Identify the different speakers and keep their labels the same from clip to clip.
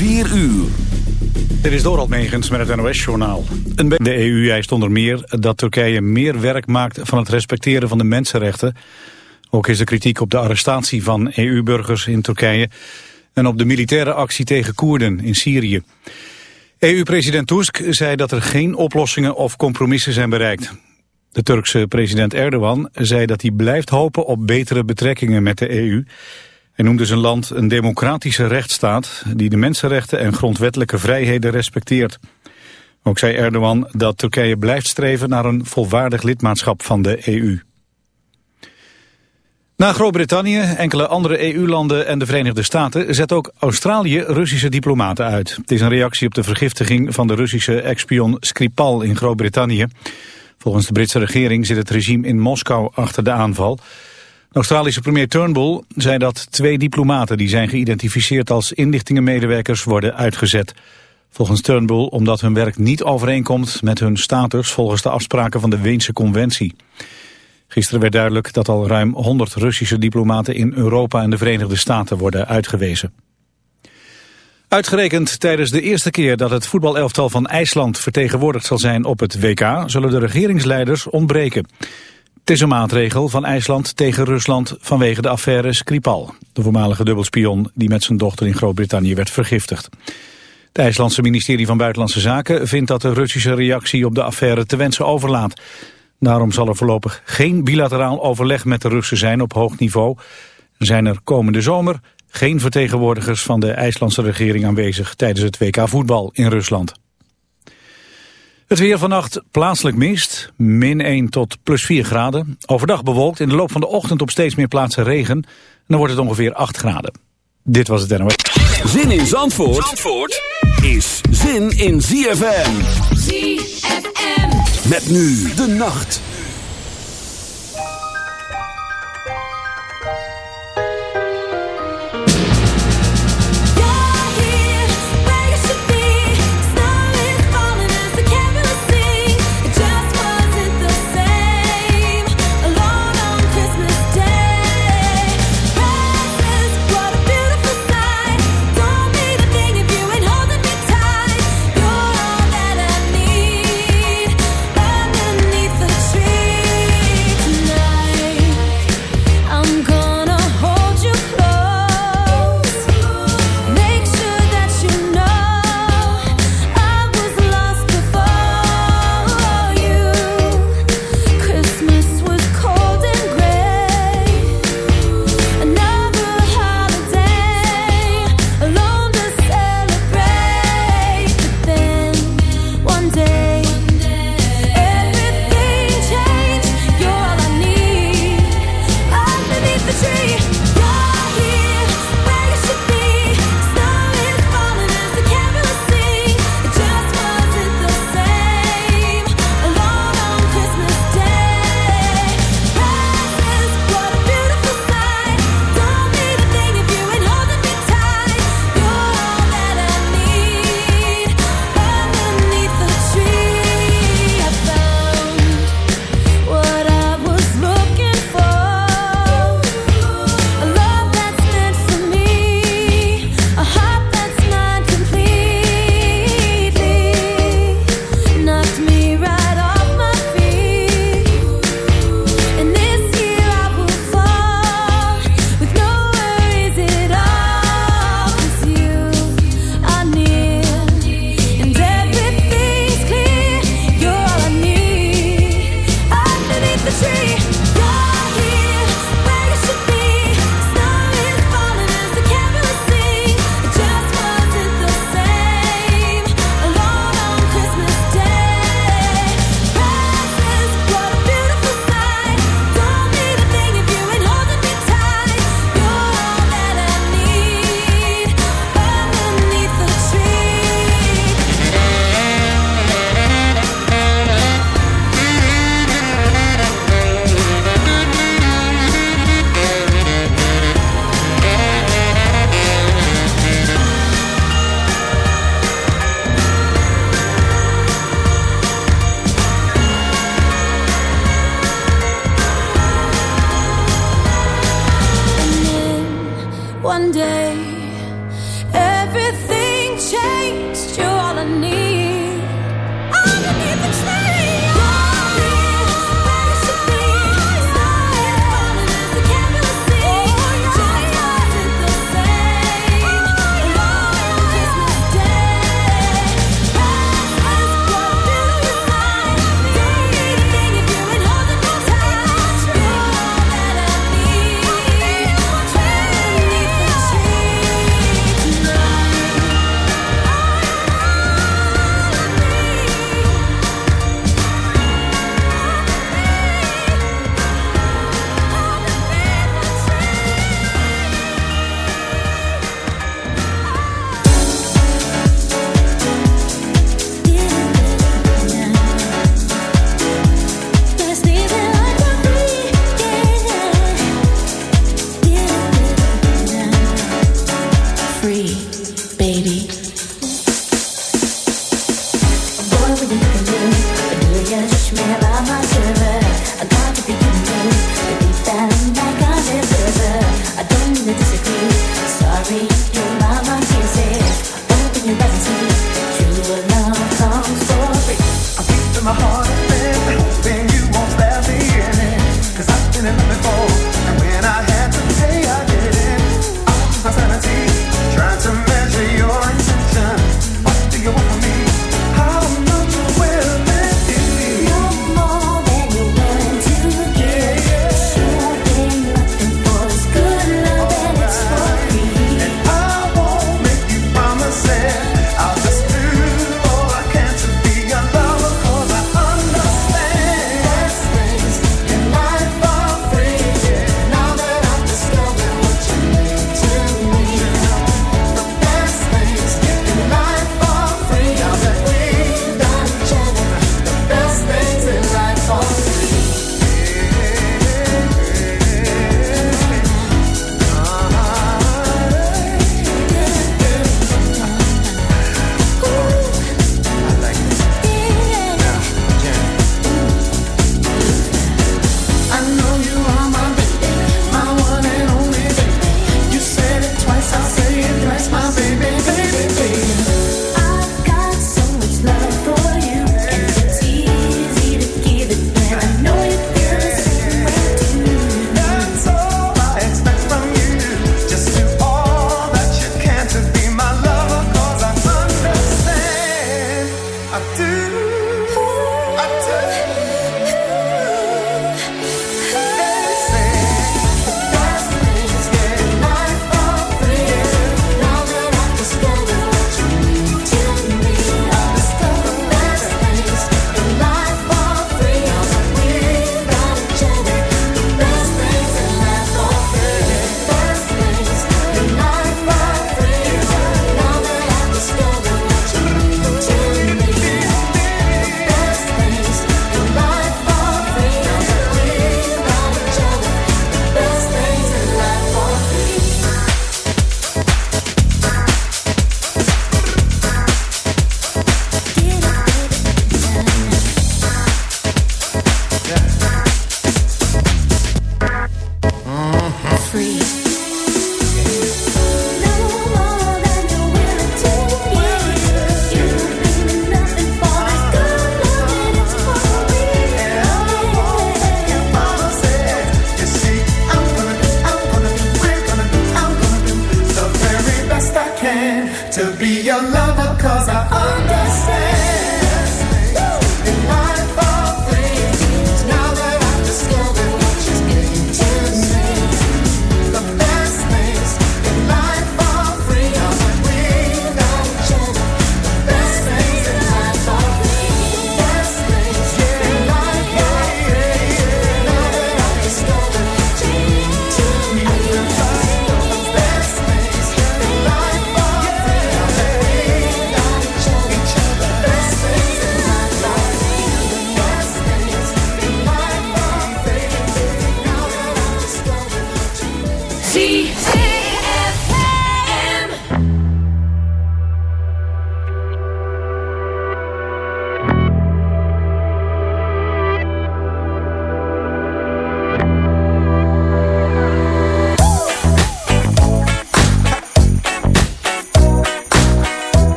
Speaker 1: 4 uur.
Speaker 2: Dit is Dorald Megens met het NOS-journaal. De EU eist onder meer dat Turkije meer werk maakt van het respecteren van de mensenrechten. Ook is er kritiek op de arrestatie van EU-burgers in Turkije... en op de militaire actie tegen Koerden in Syrië. EU-president Tusk zei dat er geen oplossingen of compromissen zijn bereikt. De Turkse president Erdogan zei dat hij blijft hopen op betere betrekkingen met de EU... Hij noemde zijn land een democratische rechtsstaat die de mensenrechten en grondwettelijke vrijheden respecteert. Ook zei Erdogan dat Turkije blijft streven naar een volwaardig lidmaatschap van de EU. Na Groot-Brittannië, enkele andere EU-landen en de Verenigde Staten... zet ook Australië Russische diplomaten uit. Het is een reactie op de vergiftiging van de Russische ex-spion Skripal in Groot-Brittannië. Volgens de Britse regering zit het regime in Moskou achter de aanval... Australische premier Turnbull zei dat twee diplomaten die zijn geïdentificeerd als inlichtingenmedewerkers worden uitgezet. Volgens Turnbull omdat hun werk niet overeenkomt met hun status volgens de afspraken van de Weense Conventie. Gisteren werd duidelijk dat al ruim 100 Russische diplomaten in Europa en de Verenigde Staten worden uitgewezen. Uitgerekend tijdens de eerste keer dat het voetbalelftal van IJsland vertegenwoordigd zal zijn op het WK, zullen de regeringsleiders ontbreken. Het is een maatregel van IJsland tegen Rusland vanwege de affaire Skripal. De voormalige dubbelspion die met zijn dochter in Groot-Brittannië werd vergiftigd. Het IJslandse ministerie van Buitenlandse Zaken vindt dat de Russische reactie op de affaire te wensen overlaat. Daarom zal er voorlopig geen bilateraal overleg met de Russen zijn op hoog niveau. Zijn er komende zomer geen vertegenwoordigers van de IJslandse regering aanwezig tijdens het WK voetbal in Rusland. Het weer vannacht plaatselijk mist, min 1 tot plus 4 graden. Overdag bewolkt, in de loop van de ochtend op steeds meer plaatsen regen. En dan wordt het ongeveer 8 graden. Dit was het NOS.
Speaker 1: Zin in Zandvoort, Zandvoort is zin in ZFM. ZFM. Met nu de nacht.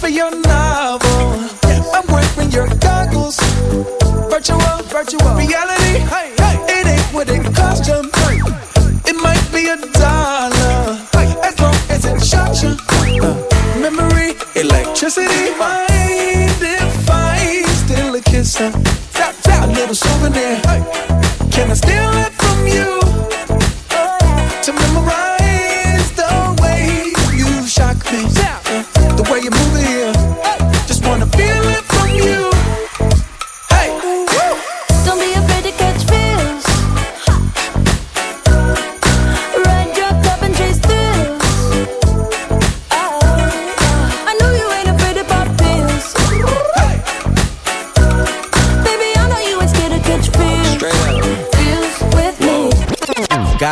Speaker 3: for your
Speaker 4: novel.
Speaker 5: I'm wearing your goggles. Virtual, virtual reality. Hey, hey. It ain't what it cost you. Hey. It might be a dollar, hey. as long as it shocks you. Uh, memory, electricity, mind if I steal a kisser, Tap, tap, a little souvenir. Hey. Can I stay?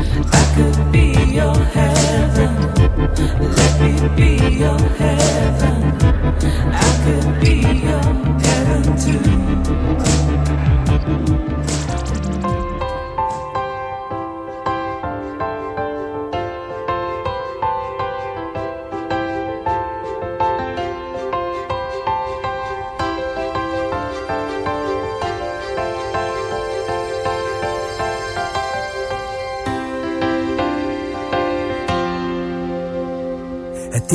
Speaker 6: I could be your heaven. Let me be your heaven.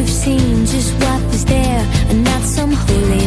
Speaker 1: have seen just what was there and not some holy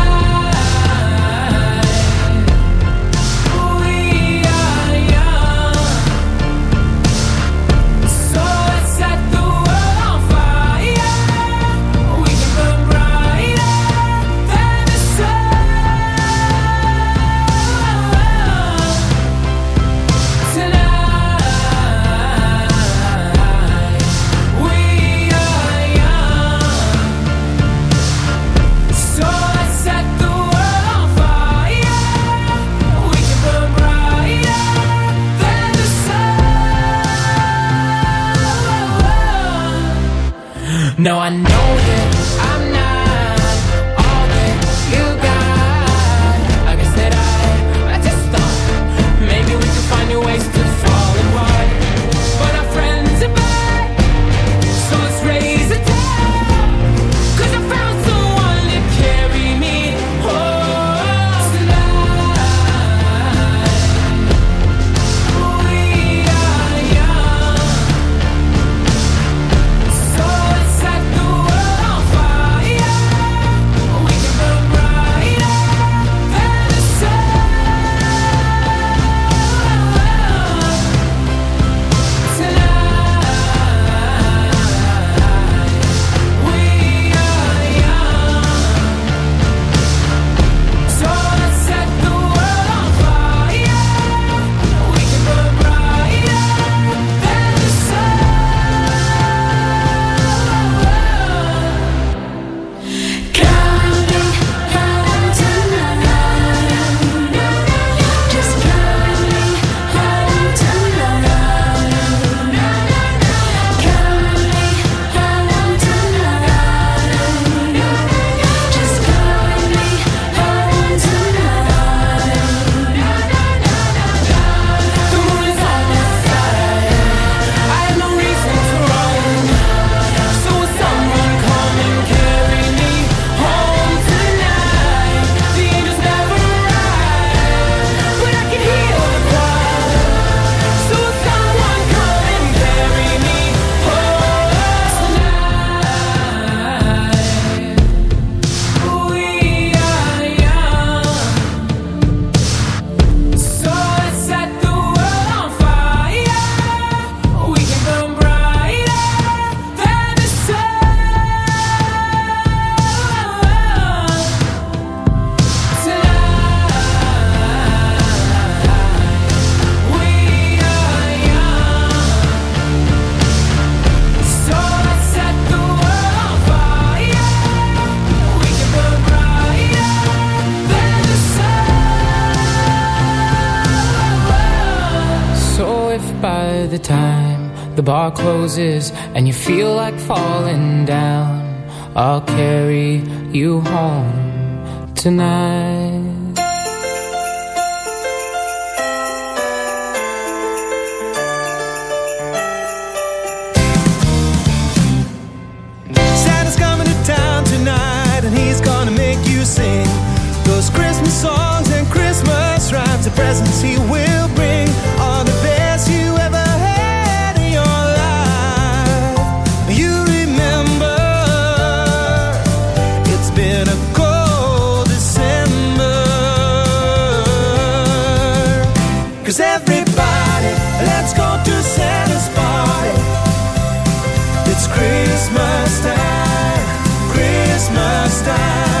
Speaker 7: No, I know The bar closes and you feel like falling down. I'll carry you home tonight.
Speaker 4: Santa's coming to town tonight And he's gonna make you sing. Those Christmas songs and Christmas rhymes and presents he will
Speaker 1: understand.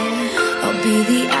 Speaker 1: Be the